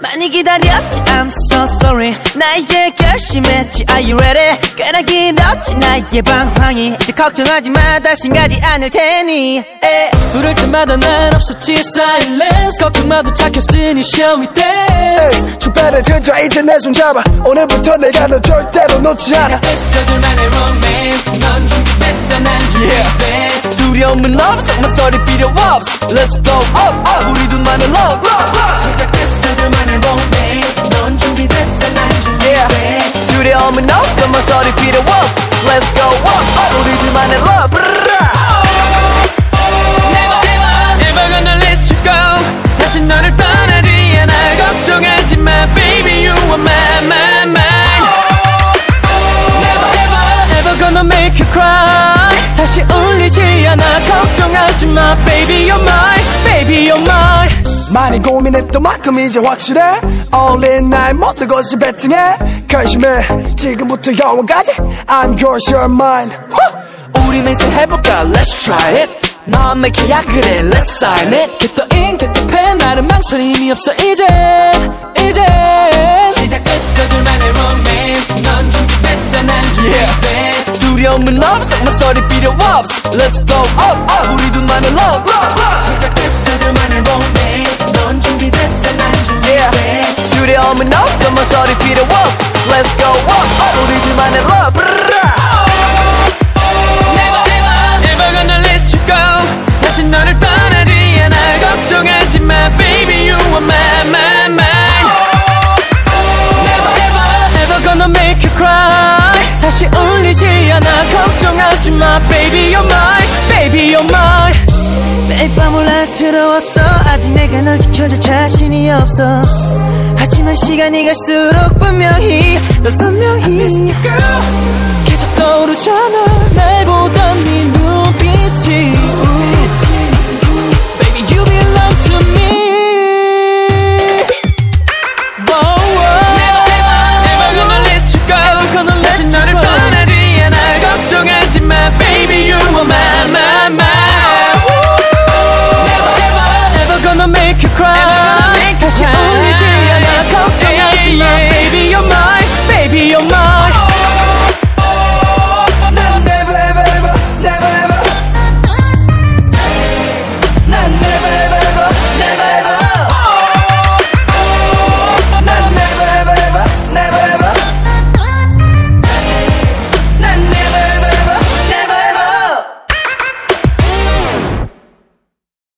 많이 기다렸지 I'm so sorry. 나 이제 결심했지 Are you ready? 꽤나 길었지 나의 방황이. 이제 걱정하지 마 다신 가지 않을 테니. 에. 부를 때마다 난 없었지 silence. 걱정 마도 착했으니 shall we dance 주변에 들자 이제 내 손 잡아. 오늘부터 내가 너 절대로 놓지 않아. 됐어 둘만의 romance. 넌 준비됐어 난 준비됐어. 두 려움은 없어. 모서리 필요 없어. Let's go. Up up 우리 둘만의 love. 시작됐어 둘만의 romance. 넌 준비됐어. 난 준비됐어. 두려움은 없어. 모서리 필요 없어. Let's go. Up up 우리 둘만의 love 걱정하지 마 Baby you're mine Baby you're mine 많이 고민했던 만큼 이제 확실해 All in 나의 모든 것을 베팅해 결심해 지금부터 영원까지 I'm yours you're mine 우리 맹세 해볼까 Let's try it 마음의 계약을 해 Let's sign it Get the ink, get the pen 나는 망설임이 없어 이제 준비됐어 두려움은 없어 모서리 필요 없어 Let's go up up. 우리 둘만의 love. 시작됐어 둘만의 romance. 넌 준비됐어 난 준비됐어. 두려움은 없어. 모서리 필요 없어 Let's go up up. 우리 둘만의 love 울리지 않아. 걱정하지 마. Baby you're mine. Baby you're mine. 매일 밤 혼란스러웠어. 아직 내가 널 지켜줄 자신이 없어. 하지만 시간이 갈수록 분명히 더 선명히. 계속 떠오르잖아. 날 보던 네 눈빛이